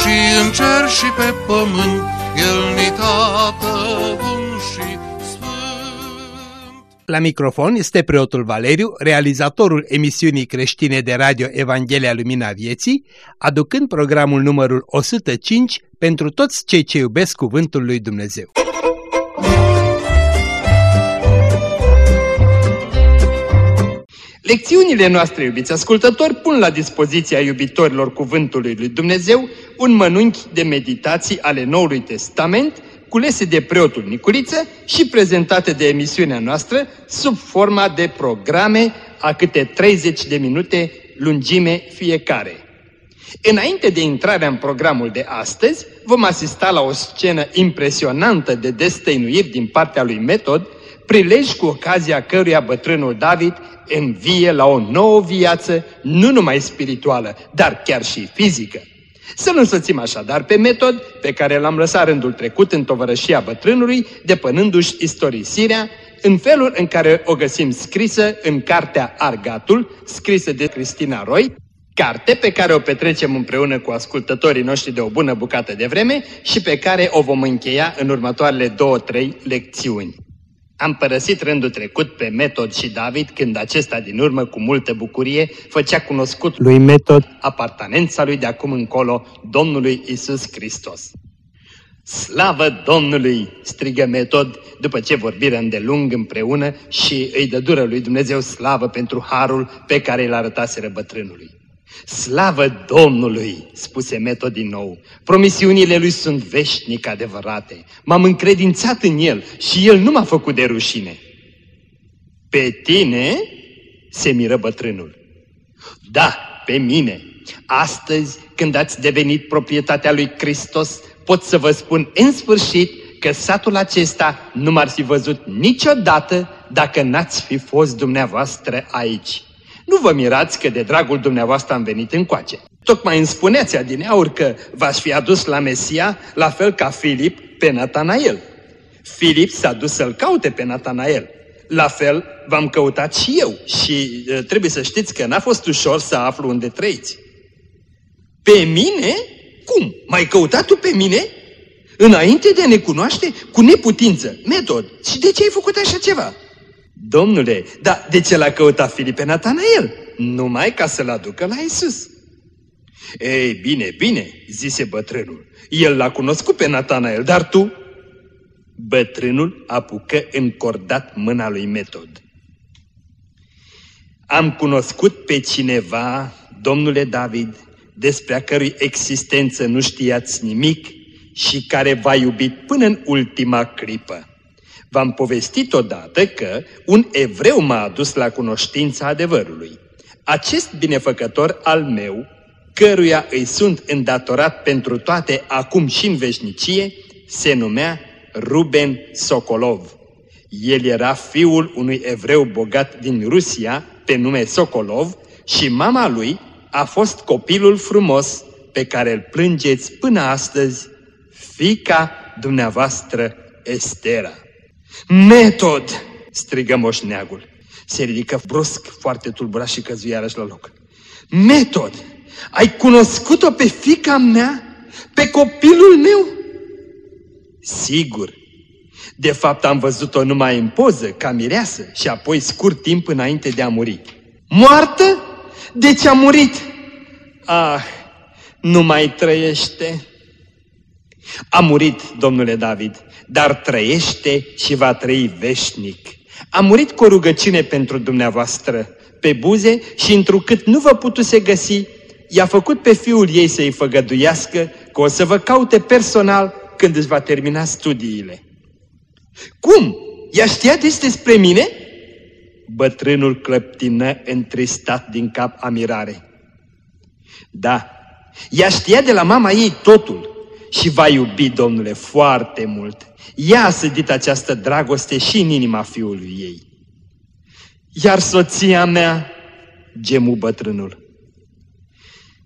și în cer și pe pământ, El ni tată bun și sfânt. La microfon este preotul Valeriu, realizatorul emisiunii creștine de radio Evanghelia Lumina Vieții, aducând programul numărul 105 pentru toți cei ce iubesc Cuvântul lui Dumnezeu. Lecțiunile noastre, iubiți ascultători, pun la dispoziția iubitorilor Cuvântului lui Dumnezeu un mănunchi de meditații ale Noului Testament, culese de preotul Nicuriță și prezentate de emisiunea noastră sub forma de programe a câte 30 de minute lungime fiecare. Înainte de intrarea în programul de astăzi, vom asista la o scenă impresionantă de destăinuiri din partea lui Metod, prilej cu ocazia căruia bătrânul David învie la o nouă viață, nu numai spirituală, dar chiar și fizică. Să-l însoțim așadar pe metod pe care l-am lăsat rândul trecut în tovărășia bătrânului, depănându-și istorisirea, în felul în care o găsim scrisă în cartea Argatul, scrisă de Cristina Roy, carte pe care o petrecem împreună cu ascultătorii noștri de o bună bucată de vreme și pe care o vom încheia în următoarele două-trei lecțiuni. Am părăsit rândul trecut pe Metod și David când acesta din urmă cu multă bucurie făcea cunoscut lui Metod apartanența lui de acum încolo Domnului Isus Hristos. Slavă Domnului! strigă Metod după ce vorbiră îndelung împreună și îi dă dură lui Dumnezeu slavă pentru harul pe care îl arătaseră bătrânului. Slavă Domnului, spuse Metod din nou, promisiunile lui sunt veșnic adevărate. M-am încredințat în el și el nu m-a făcut de rușine. Pe tine? se miră bătrânul. Da, pe mine. Astăzi, când ați devenit proprietatea lui Hristos, pot să vă spun în sfârșit că satul acesta nu m-ar fi văzut niciodată dacă n-ați fi fost dumneavoastră aici. Nu vă mirați că de dragul dumneavoastră am venit încoace. Tocmai îmi spuneați adineauri că v-ați fi adus la Mesia, la fel ca Filip pe Natanael. Filip s-a dus să-l caute pe Natanael. La fel v-am căutat și eu și uh, trebuie să știți că n-a fost ușor să aflu unde trăiți. Pe mine? Cum? M-ai căutat tu pe mine? Înainte de a ne cunoaște? Cu neputință, metod. Și de ce ai făcut așa ceva? Domnule, dar de ce l-a căutat Filip pe Natanael? Numai ca să-l aducă la Isus. Ei, bine, bine, zise bătrânul. El l-a cunoscut pe Natanael, dar tu? Bătrânul apucă încordat mâna lui Metod. Am cunoscut pe cineva, domnule David, despre a cărui existență nu știați nimic și care v-a iubit până în ultima clipă. V-am povestit odată că un evreu m-a adus la cunoștința adevărului. Acest binefăcător al meu, căruia îi sunt îndatorat pentru toate acum și în veșnicie, se numea Ruben Sokolov. El era fiul unui evreu bogat din Rusia, pe nume Sokolov, și mama lui a fost copilul frumos pe care îl plângeți până astăzi, fica dumneavoastră Estera. Metod! strigă moșneagul. Se ridică brusc, foarte tulburat și căzui iarăși la loc. Metod! Ai cunoscut-o pe fica mea? Pe copilul meu? Sigur. De fapt am văzut-o numai în poză, ca mireasă, și apoi scurt timp înainte de a muri. Moartă? De ce a murit? Ah, nu mai trăiește. A murit, domnule David, dar trăiește și va trăi veșnic. A murit cu o rugăciune pentru dumneavoastră pe buze și întrucât nu vă putuse găsi, i-a făcut pe fiul ei să-i făgăduiască că o să vă caute personal când își va termina studiile. Cum? Ea știa despre mine? Bătrânul clăptină întristat din cap amirare. Da, ea știa de la mama ei totul și va iubi, Domnule, foarte mult. Ea a sădit această dragoste și în inima fiului ei. Iar soția mea, gemu bătrânul.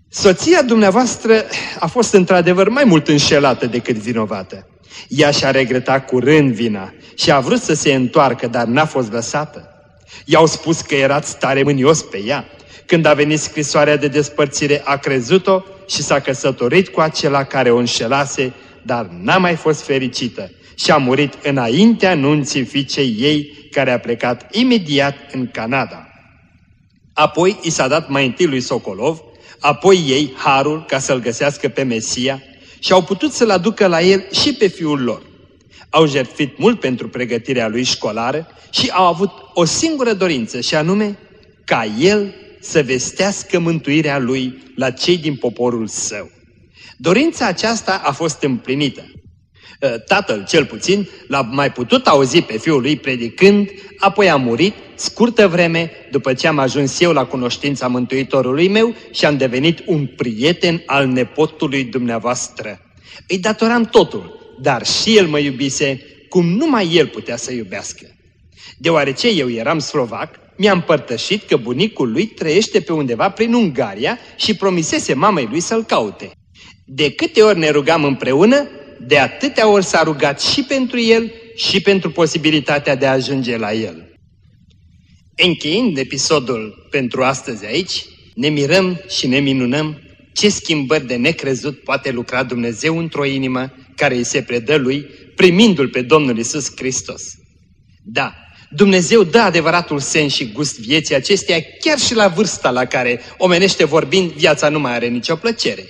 Soția dumneavoastră a fost într-adevăr mai mult înșelată decât vinovată. Ea și-a regretat curând vina și a vrut să se întoarcă, dar n-a fost lăsată. I-au spus că erați tare mânios pe ea. Când a venit scrisoarea de despărțire, a crezut-o și s-a căsătorit cu acela care o înșelase, dar n-a mai fost fericită și a murit înaintea nunții fiicei ei, care a plecat imediat în Canada. Apoi i s-a dat mai întâi lui Sokolov, apoi ei harul ca să-l găsească pe Mesia și au putut să-l aducă la el și pe fiul lor. Au jertfit mult pentru pregătirea lui școlară și au avut o singură dorință și anume ca el să vestească mântuirea lui la cei din poporul său. Dorința aceasta a fost împlinită. Ă, tatăl, cel puțin, l-a mai putut auzi pe fiul lui predicând, apoi a murit scurtă vreme după ce am ajuns eu la cunoștința Mântuitorului meu și am devenit un prieten al nepotului dumneavoastră. Îi datoram totul, dar și el mă iubise cum numai el putea să iubească. Deoarece eu eram slovac, mi-a împărtășit că bunicul lui trăiește pe undeva prin Ungaria și promisese mamei lui să-l caute. De câte ori ne rugam împreună, de atâtea ori s-a rugat și pentru el și pentru posibilitatea de a ajunge la el. Încheind episodul pentru astăzi aici, ne mirăm și ne minunăm ce schimbări de necrezut poate lucra Dumnezeu într-o inimă care îi se predă lui, primindu-L pe Domnul Isus Hristos. Da, Dumnezeu dă adevăratul sens și gust vieții acesteia chiar și la vârsta la care, omenește vorbind, viața nu mai are nicio plăcere.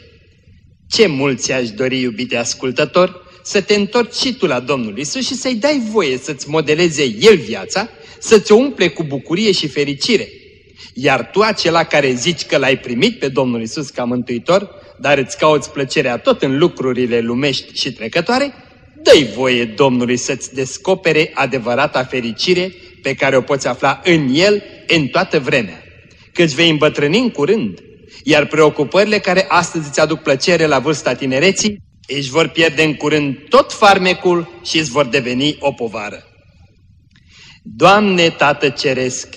Ce mulți aș dori, iubite ascultător, să te întorci și tu la Domnul Isus și să-i dai voie să-ți modeleze El viața, să-ți o umple cu bucurie și fericire. Iar tu, acela care zici că l-ai primit pe Domnul Isus ca mântuitor, dar îți cauți plăcerea tot în lucrurile lumești și trecătoare, dă voie Domnului să-ți descopere adevărata fericire pe care o poți afla în El în toată vremea. Căci vei îmbătrâni în curând, iar preocupările care astăzi îți aduc plăcere la vârsta tinereții, își vor pierde în curând tot farmecul și îți vor deveni o povară. Doamne Tată Ceresc,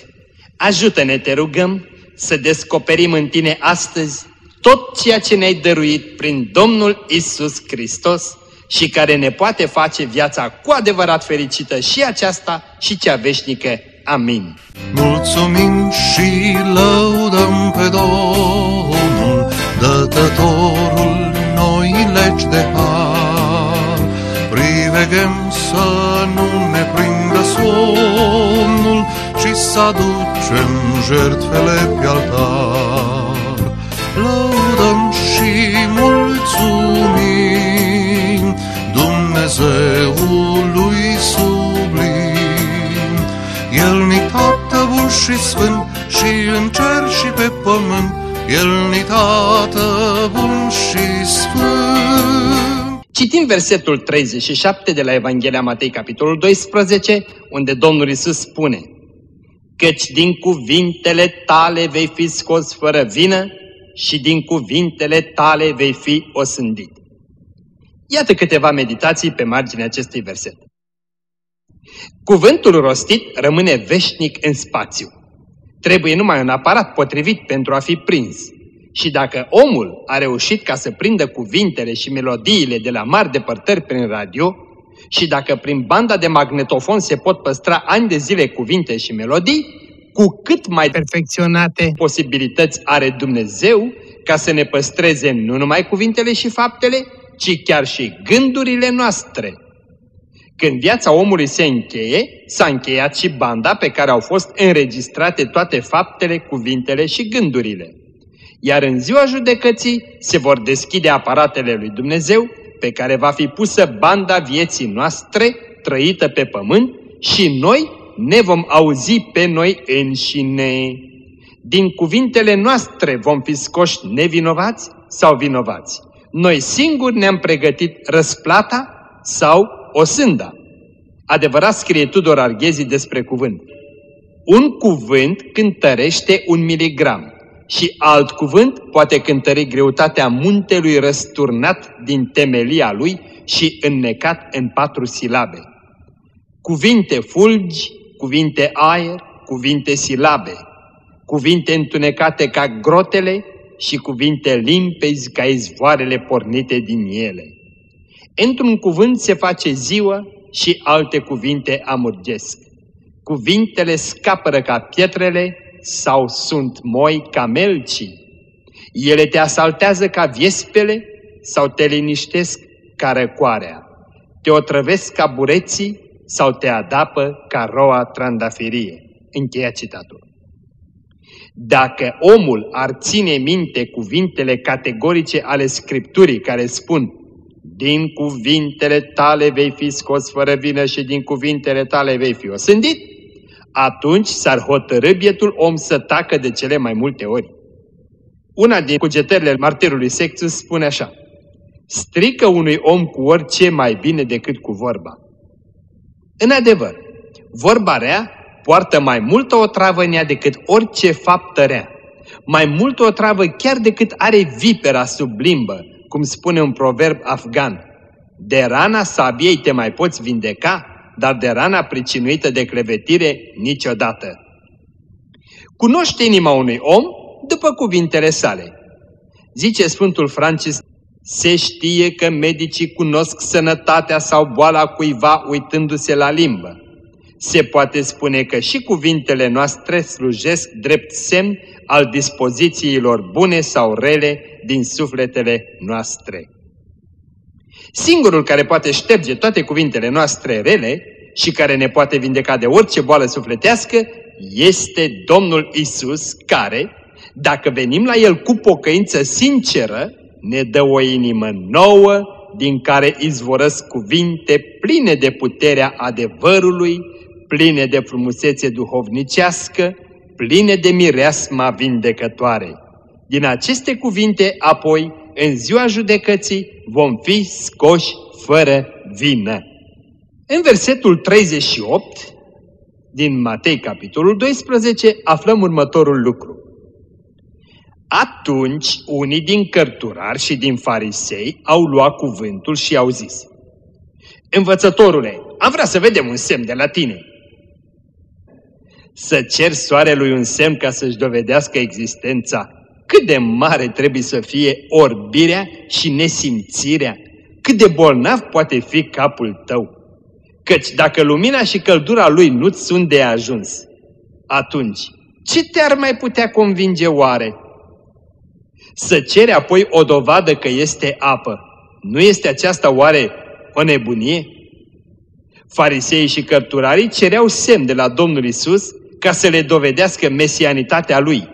ajută-ne, te rugăm, să descoperim în Tine astăzi tot ceea ce ne-ai dăruit prin Domnul Isus Hristos și care ne poate face viața cu adevărat fericită și aceasta și cea veșnică. Amin. Mulțumim și lăudăm pe Domnul, dătătorul noi legi de har. Priveghem să nu ne prindă somnul și să aducem jertfele pe altar. Dumnezeului sublim. El ni tată bun și sfânt și în cer și pe pământ, El ni tată bun și sfânt. Citim versetul 37 de la Evanghelia Matei, capitolul 12, unde Domnul Isus spune Căci din cuvintele tale vei fi scos fără vină și din cuvintele tale vei fi osândit. Iată câteva meditații pe marginea acestui verset. Cuvântul rostit rămâne veșnic în spațiu. Trebuie numai un aparat potrivit pentru a fi prins. Și dacă omul a reușit ca să prindă cuvintele și melodiile de la mari depărtări prin radio, și dacă prin banda de magnetofon se pot păstra ani de zile cuvinte și melodii, cu cât mai perfecționate posibilități are Dumnezeu ca să ne păstreze nu numai cuvintele și faptele, ci chiar și gândurile noastre. Când viața omului se încheie, s-a încheiat și banda pe care au fost înregistrate toate faptele, cuvintele și gândurile. Iar în ziua judecății se vor deschide aparatele lui Dumnezeu, pe care va fi pusă banda vieții noastre, trăită pe pământ, și noi ne vom auzi pe noi înșine. Din cuvintele noastre vom fi scoși nevinovați sau vinovați. Noi singuri ne-am pregătit răsplata sau osânda. Adevărat scrie Tudor Arghezi despre cuvânt. Un cuvânt cântărește un miligram, și alt cuvânt poate cântări greutatea muntelui răsturnat din temelia lui și înnecat în patru silabe. Cuvinte fulgi, cuvinte aer, cuvinte silabe, cuvinte întunecate ca grotele și cuvinte limpezi ca izvoarele pornite din ele. Într-un cuvânt se face ziua și alte cuvinte amurgesc. Cuvintele scapără ca pietrele sau sunt moi ca melcii. Ele te asaltează ca viespele sau te liniștesc ca răcoarea. Te otrăvesc ca bureții sau te adapă ca roa trandafirie. Încheia citatul. Dacă omul ar ține minte cuvintele categorice ale Scripturii care spun din cuvintele tale vei fi scos fără vină și din cuvintele tale vei fi osândit, atunci s-ar hotărâ bietul om să tacă de cele mai multe ori. Una din cugetările martirului Sextus spune așa, strică unui om cu orice mai bine decât cu vorba. În adevăr, vorba rea poartă mai multă o travă în ea decât orice faptă rea, mai mult o travă chiar decât are vipera sub limbă, cum spune un proverb afgan. De rana sabiei te mai poți vindeca, dar de rana pricinuită de clevetire niciodată. Cunoște inima unui om după cuvintele sale. Zice Sfântul Francis, se știe că medicii cunosc sănătatea sau boala cuiva uitându-se la limbă. Se poate spune că și cuvintele noastre slujesc drept semn al dispozițiilor bune sau rele din sufletele noastre. Singurul care poate șterge toate cuvintele noastre rele și care ne poate vindeca de orice boală sufletească este Domnul Isus care, dacă venim la El cu pocăință sinceră, ne dă o inimă nouă din care izvorăsc cuvinte pline de puterea adevărului, pline de frumusețe duhovnicească, pline de mireasma vindecătoare. Din aceste cuvinte, apoi, în ziua judecății, vom fi scoși fără vină. În versetul 38 din Matei, capitolul 12, aflăm următorul lucru. Atunci, unii din cărturari și din farisei au luat cuvântul și au zis, Învățătorule, am vrea să vedem un semn de la tine. Să cer soarelui un semn ca să-și dovedească existența. Cât de mare trebuie să fie orbirea și nesimțirea, cât de bolnav poate fi capul tău. Căci dacă lumina și căldura lui nu-ți sunt de ajuns, atunci ce te-ar mai putea convinge oare? Să cere apoi o dovadă că este apă. Nu este aceasta oare o nebunie? Fariseii și cărturarii cereau semn de la Domnul Isus ca să le dovedească mesianitatea Lui.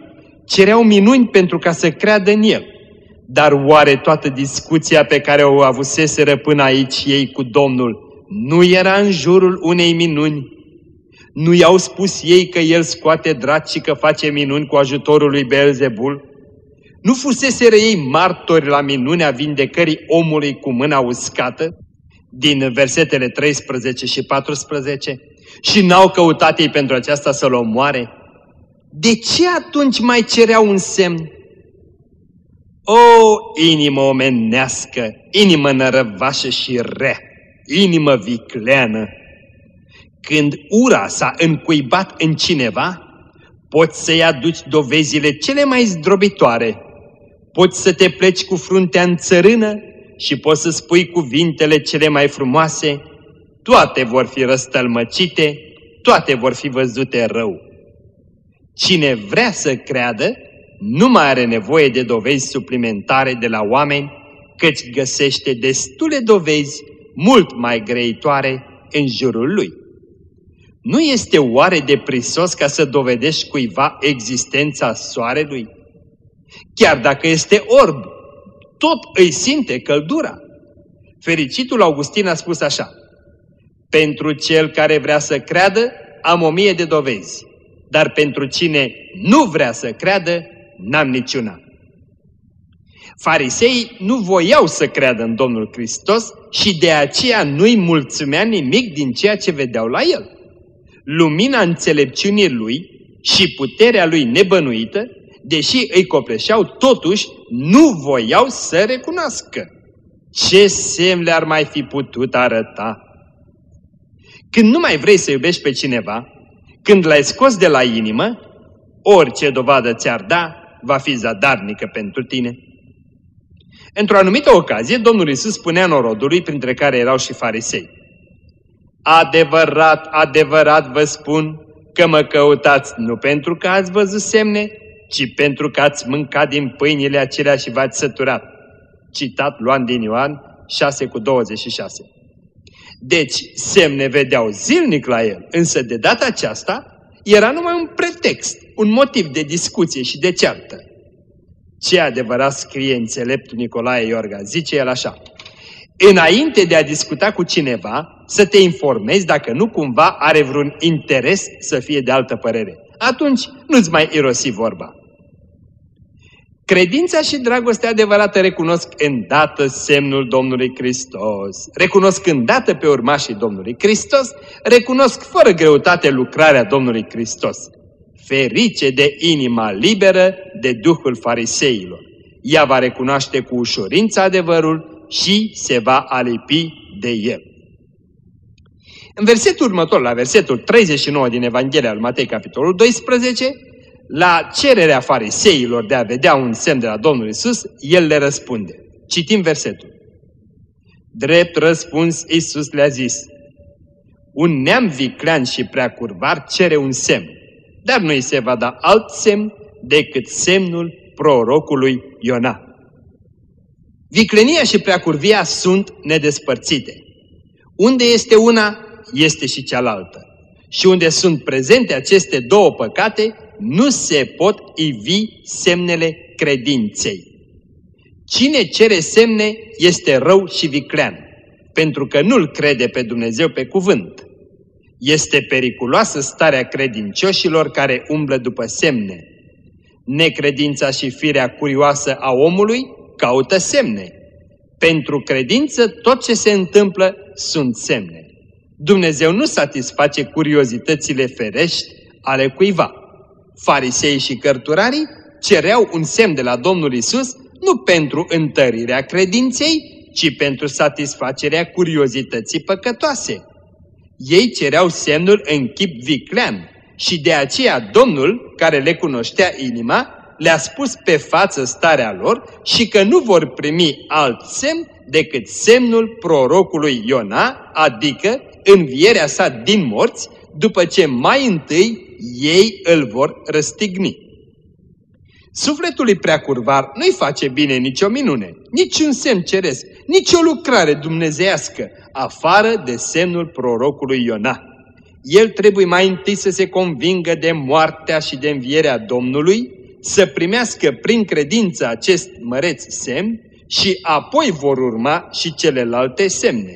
Cereau minuni pentru ca să creadă în El. Dar oare toată discuția pe care o avuseseră până aici ei cu Domnul nu era în jurul unei minuni? Nu i-au spus ei că El scoate draci și că face minuni cu ajutorul lui Beelzebul? Nu fuseseră ei martori la minunea vindecării omului cu mâna uscată? Din versetele 13 și 14? Și n-au căutat ei pentru aceasta să-l omoare? De ce atunci mai cereau un semn? O, inimă omenească, inimă nărăvașă și rea, inimă vicleană! Când ura s-a încuibat în cineva, poți să-i aduci dovezile cele mai zdrobitoare. Poți să te pleci cu fruntea în țărână și poți să spui cuvintele cele mai frumoase, toate vor fi răstălmăcite, toate vor fi văzute rău. Cine vrea să creadă, nu mai are nevoie de dovezi suplimentare de la oameni, căci găsește destule dovezi mult mai greitoare în jurul lui. Nu este oare de prisos ca să dovedești cuiva existența soarelui? Chiar dacă este orb, tot îi simte căldura. Fericitul Augustin a spus așa, Pentru cel care vrea să creadă, am o mie de dovezi, dar pentru cine nu vrea să creadă, n-am niciuna. Farisei nu voiau să creadă în Domnul Hristos și de aceea nu-i mulțumea nimic din ceea ce vedeau la El. Lumina înțelepciunii Lui și puterea Lui nebănuită deși îi copleșeau, totuși nu voiau să recunoască. Ce semn le-ar mai fi putut arăta? Când nu mai vrei să iubești pe cineva, când l-ai scos de la inimă, orice dovadă ți-ar da, va fi zadarnică pentru tine. Într-o anumită ocazie, Domnul Iisus spunea norodului, printre care erau și farisei, Adevărat, adevărat vă spun că mă căutați nu pentru că ați văzut semne, ci pentru că ați mâncat din pâinile acelea și v-ați săturat. Citat luat din Ioan 6 cu 26. Deci semne vedeau zilnic la el, însă de data aceasta era numai un pretext, un motiv de discuție și de ceartă. Ce adevărat scrie înțeleptul Nicolae Iorga, zice el așa, înainte de a discuta cu cineva, să te informezi dacă nu cumva are vreun interes să fie de altă părere. Atunci nu-ți mai irosi vorba. Credința și dragostea adevărată recunosc îndată semnul Domnului Hristos. Recunosc îndată pe urmașii Domnului Hristos, recunosc fără greutate lucrarea Domnului Hristos. Ferice de inima liberă de Duhul fariseilor. Ea va recunoaște cu ușurință adevărul și se va alipi de el. În versetul următor, la versetul 39 din Evanghelia al Matei, capitolul 12, la cererea fariseilor de a vedea un semn de la Domnul Isus, el le răspunde. Citim versetul. Drept răspuns, Isus le-a zis, un neam viclean și prea curvar cere un semn, dar nu îi se va da alt semn decât semnul prorocului Iona. Viclenia și preacurvia sunt nedespărțite. Unde este una, este și cealaltă. Și unde sunt prezente aceste două păcate, nu se pot ivi semnele credinței. Cine cere semne este rău și viclean, pentru că nu-L crede pe Dumnezeu pe cuvânt. Este periculoasă starea credincioșilor care umblă după semne. Necredința și firea curioasă a omului caută semne. Pentru credință tot ce se întâmplă sunt semne. Dumnezeu nu satisface curiozitățile ferești ale cuiva. Farisei și cărturarii cereau un semn de la Domnul Isus nu pentru întărirea credinței, ci pentru satisfacerea curiozității păcătoase. Ei cereau semnul în chip viclean și de aceea Domnul, care le cunoștea inima, le-a spus pe față starea lor și că nu vor primi alt semn decât semnul prorocului Iona, adică învierea sa din morți, după ce mai întâi ei îl vor răstigni. Sufletului preacurvar nu-i face bine nicio minune, nici un semn ceresc, nici o lucrare dumnezeiască, afară de semnul prorocului Iona. El trebuie mai întâi să se convingă de moartea și de învierea Domnului, să primească prin credință acest măreț semn și apoi vor urma și celelalte semne.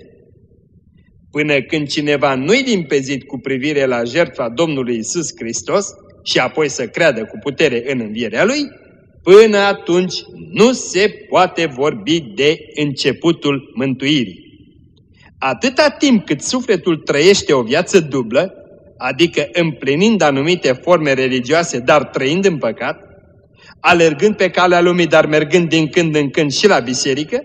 Până când cineva nu-i limpezit cu privire la jertfa Domnului Isus Hristos și apoi să creadă cu putere în învierea Lui, până atunci nu se poate vorbi de începutul mântuirii. Atâta timp cât sufletul trăiește o viață dublă, adică împlinind anumite forme religioase, dar trăind în păcat, alergând pe calea lumii, dar mergând din când în când și la biserică,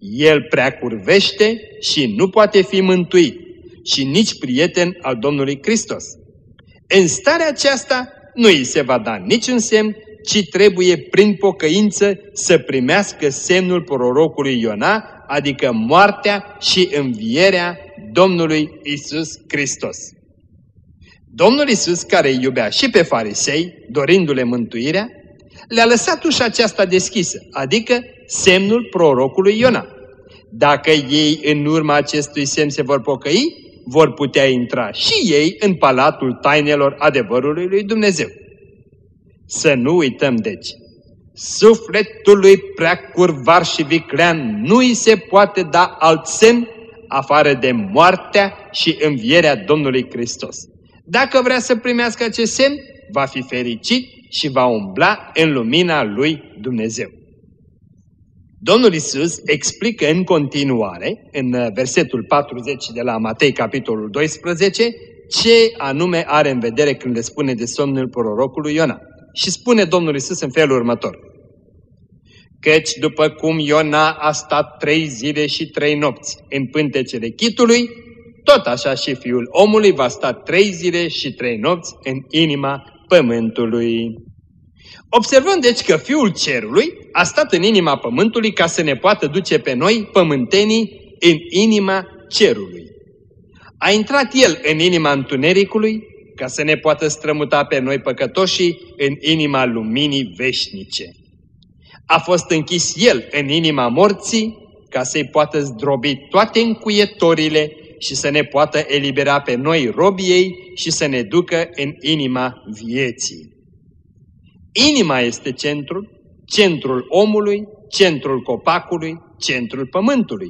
el prea curvește și nu poate fi mântuit și nici prieten al Domnului Hristos. În starea aceasta nu îi se va da niciun semn, ci trebuie prin pocăință să primească semnul prorocului Iona, adică moartea și învierea Domnului Isus Hristos. Domnul Isus, care îi iubea și pe farisei, dorindu-le mântuirea, le-a lăsat ușa aceasta deschisă, adică semnul prorocului Iona. Dacă ei în urma acestui semn se vor pocăi, vor putea intra și ei în palatul tainelor adevărului lui Dumnezeu. Să nu uităm deci, sufletului prea curvar și viclean nu îi se poate da alt semn afară de moartea și învierea Domnului Hristos. Dacă vrea să primească acest semn, va fi fericit și va umbla în lumina lui Dumnezeu. Domnul Isus explică în continuare, în versetul 40 de la Matei, capitolul 12, ce anume are în vedere când le spune de somnul prorocului Iona. Și spune Domnul Isus în felul următor. Căci după cum Iona a stat trei zile și trei nopți în pântecele chitului, tot așa și Fiul omului va sta trei zile și trei nopți în inima pământului. Observăm deci că Fiul Cerului a stat în inima pământului ca să ne poată duce pe noi, pământenii, în inima cerului. A intrat El în inima întunericului ca să ne poată strămuta pe noi păcătoșii în inima luminii veșnice. A fost închis El în inima morții ca să-i poată zdrobi toate încuietorile și să ne poată elibera pe noi robiei și să ne ducă în inima vieții. Inima este centrul, centrul omului, centrul copacului, centrul pământului.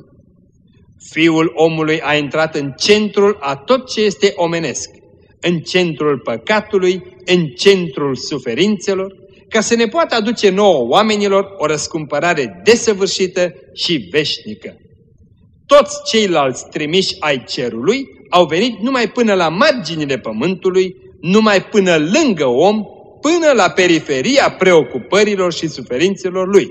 Fiul omului a intrat în centrul a tot ce este omenesc, în centrul păcatului, în centrul suferințelor, ca să ne poată aduce nouă oamenilor o răscumpărare desăvârșită și veșnică. Toți ceilalți trimiși ai cerului au venit numai până la marginile pământului, numai până lângă om, până la periferia preocupărilor și suferințelor lui.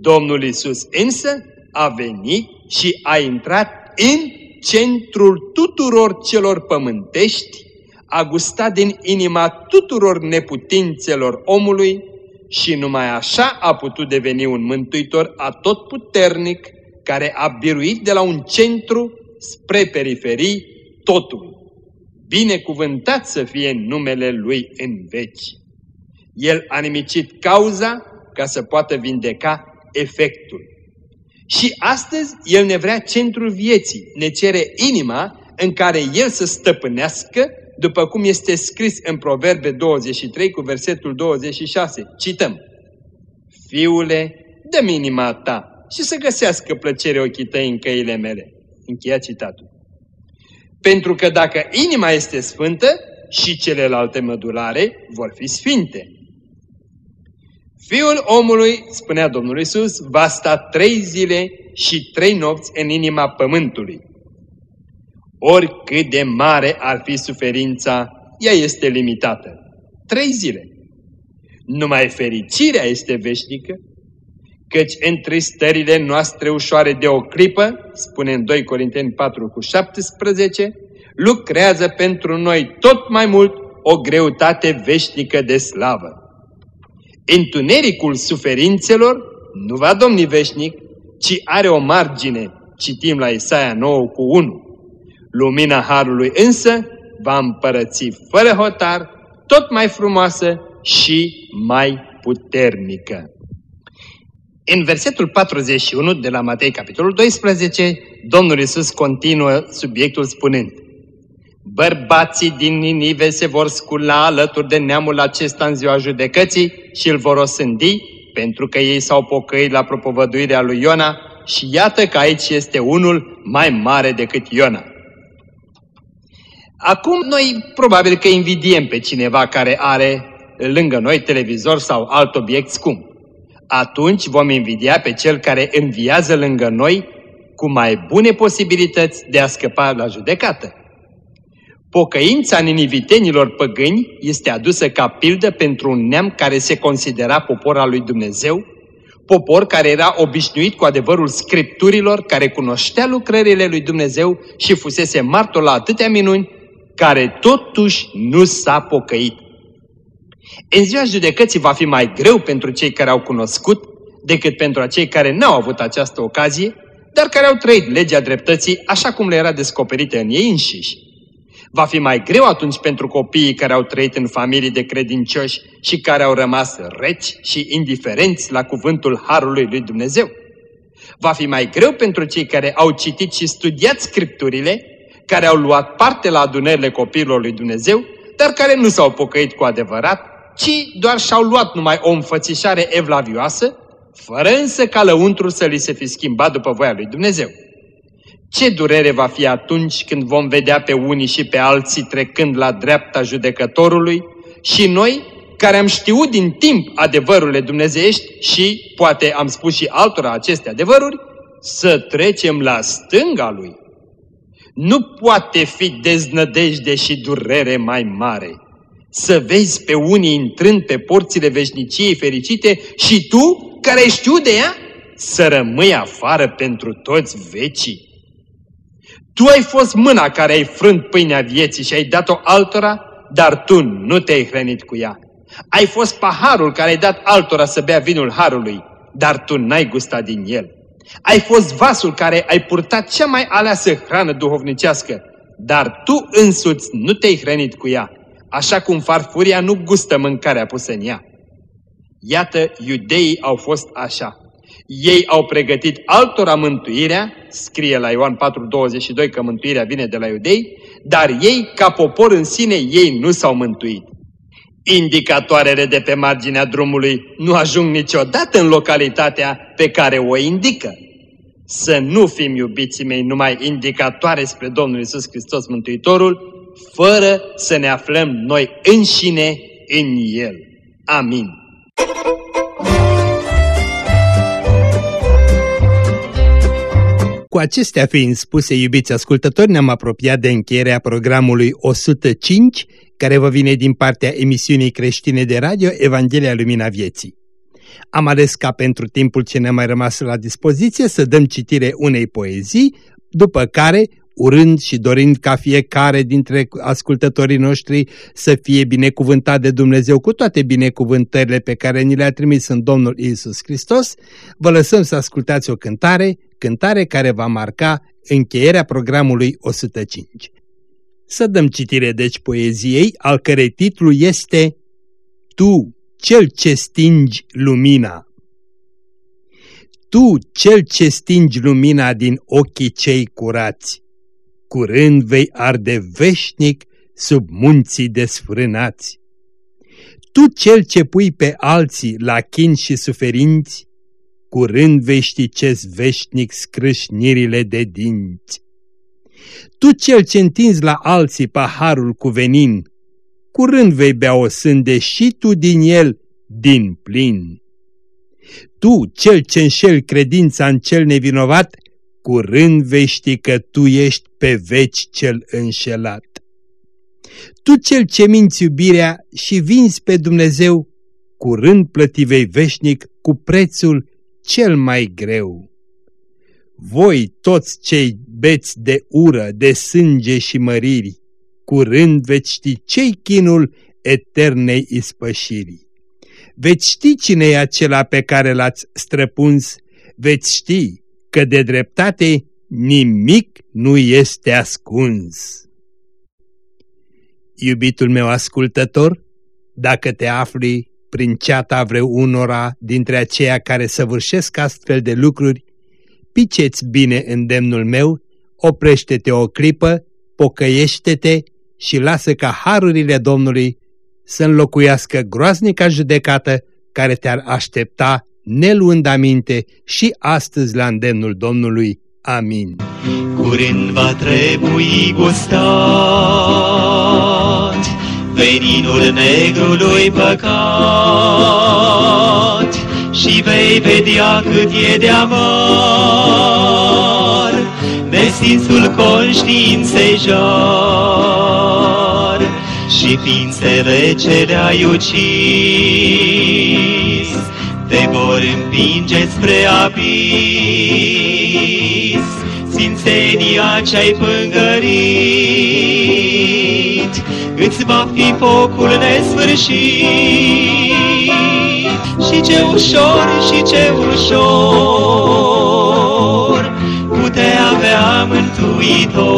Domnul Isus însă a venit și a intrat în centrul tuturor celor pământești, a gustat din inima tuturor neputințelor omului și numai așa a putut deveni un mântuitor atotputernic care a biruit de la un centru spre periferii totul. Binecuvântat să fie numele Lui în veci. El a nimicit cauza ca să poată vindeca efectul. Și astăzi El ne vrea centrul vieții, ne cere inima în care El să stăpânească, după cum este scris în Proverbe 23 cu versetul 26. Cităm. Fiule, dă-mi inima ta și să găsească plăcere ochii tăi în căile mele. Încheia citatul. Pentru că dacă inima este sfântă, și celelalte mădulare vor fi sfinte. Fiul omului, spunea Domnul Isus, va sta trei zile și trei nopți în inima pământului. Oricât de mare ar fi suferința, ea este limitată. Trei zile. Numai fericirea este veșnică, căci întristările noastre ușoare de o clipă, spune în 2 Corinteni 4 cu 17, lucrează pentru noi tot mai mult o greutate veșnică de slavă. Întunericul suferințelor nu va domni veșnic, ci are o margine, citim la Isaia 9 cu 1. Lumina Harului însă va împărăți fără hotar, tot mai frumoasă și mai puternică. În versetul 41 de la Matei, capitolul 12, Domnul Isus continuă subiectul spunând Bărbații din Ninive se vor scula alături de neamul acesta în ziua judecății și îl vor osândi, pentru că ei s-au pocăit la propovăduirea lui Iona și iată că aici este unul mai mare decât Iona. Acum noi probabil că invidiem pe cineva care are lângă noi televizor sau alt obiect scump atunci vom invidia pe cel care înviază lângă noi cu mai bune posibilități de a scăpa la judecată. Pocăința ninivitenilor păgâni este adusă ca pildă pentru un neam care se considera popor al lui Dumnezeu, popor care era obișnuit cu adevărul scripturilor, care cunoștea lucrările lui Dumnezeu și fusese martor la atâtea minuni, care totuși nu s-a pocăit. În ziua judecății va fi mai greu pentru cei care au cunoscut decât pentru acei care n-au avut această ocazie, dar care au trăit legea dreptății așa cum le era descoperită în ei înșiși. Va fi mai greu atunci pentru copiii care au trăit în familii de credincioși și care au rămas reci și indiferenți la cuvântul Harului lui Dumnezeu. Va fi mai greu pentru cei care au citit și studiat Scripturile, care au luat parte la adunările copiilor lui Dumnezeu, dar care nu s-au pocăit cu adevărat ci doar și-au luat numai o înfățișare evlavioasă, fără însă ca lăuntru să li se fi schimbat după voia lui Dumnezeu. Ce durere va fi atunci când vom vedea pe unii și pe alții trecând la dreapta judecătorului și noi, care am știut din timp adevărurile dumnezeiești și, poate am spus și altora aceste adevăruri, să trecem la stânga lui. Nu poate fi deznădejde și durere mai mare Să vezi pe unii intrând pe porțile veșniciei fericite și tu, care știu de ea, să rămâi afară pentru toți vecii. Tu ai fost mâna care ai frânt pâinea vieții și ai dat-o altora, dar tu nu te-ai hrănit cu ea. Ai fost paharul care ai dat altora să bea vinul harului, dar tu n-ai gustat din el. Ai fost vasul care ai purtat cea mai aleasă hrană duhovnicească, dar tu însuți nu te-ai hrănit cu ea, așa cum farfuria nu gustă mâncarea pusă în ea. Iată, iudeii au fost așa. Ei au pregătit altora mântuirea, scrie la Ioan 4,22 că mântuirea vine de la iudei, dar ei, ca popor în sine, ei nu s-au mântuit. Indicatoarele de pe marginea drumului nu ajung niciodată în localitatea pe care o indică. Să nu fim, iubiții mei, numai indicatoare spre Domnul Isus Hristos Mântuitorul, fără să ne aflăm noi înșine în El. Amin. Cu acestea fiind spuse, iubiți ascultători, ne-am apropiat de încheierea programului 105, care vă vine din partea emisiunii creștine de radio Evanghelia Lumina Vieții. Am ales ca pentru timpul ce ne-a mai rămas la dispoziție să dăm citire unei poezii, după care urând și dorind ca fiecare dintre ascultătorii noștri să fie binecuvântat de Dumnezeu cu toate binecuvântările pe care ni le-a trimis în Domnul Isus Hristos, vă lăsăm să ascultați o cântare, cântare care va marca încheierea programului 105. Să dăm citire deci poeziei, al cărei titlu este Tu, cel ce stingi lumina. Tu, cel ce stingi lumina din ochii cei curați, curând vei arde veșnic sub munții desfrânați. Tu cel ce pui pe alții la chin și suferinți, curând vei ști ce veșnic scrâșnirile de dinți. Tu cel ce întinzi la alții paharul cu venin, curând vei bea o sânde și tu din el din plin. Tu, cel ce înșel credința în cel nevinovat, curând vei ști că tu ești pe veci cel înșelat. Tu cel ce minți iubirea și vinzi pe Dumnezeu, curând plăti vei veșnic cu prețul cel mai greu. Voi toți cei beți de ură, de sânge și măriri, curând veți ști ce chinul eternei ispășirii. Veți ști cine e acela pe care l-ați străpuns, veți ști că de dreptate nimic nu este ascuns. Iubitul meu ascultător, dacă te afli prin ceata vreunora dintre aceia care săvârșesc astfel de lucruri, piceți bine îndemnul meu, oprește-te o clipă, pocăiește-te și lasă ca harurile Domnului să înlocuiască groaznica judecată care te-ar aștepta neluând aminte și astăzi la îndemnul Domnului. Amin. Curând va trebui gustat veninul negrului păcat și vei vedea cât e de amar nesinsul conștiinței jar și ființele ce le-ai ucis te vor împinge spre abis, Sfințenia ce-ai pângărit, Îți va fi focul nesfârșit. Și ce ușor, și ce ușor, Putea avea mântuitor.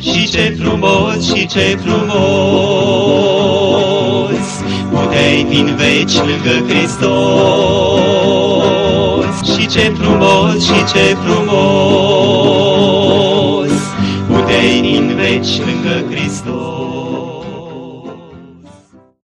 Și ce frumos, și ce frumos, puteai fi în veci lângă Hristos. Și ce frumos, și ce frumos, puteai fi în veci lângă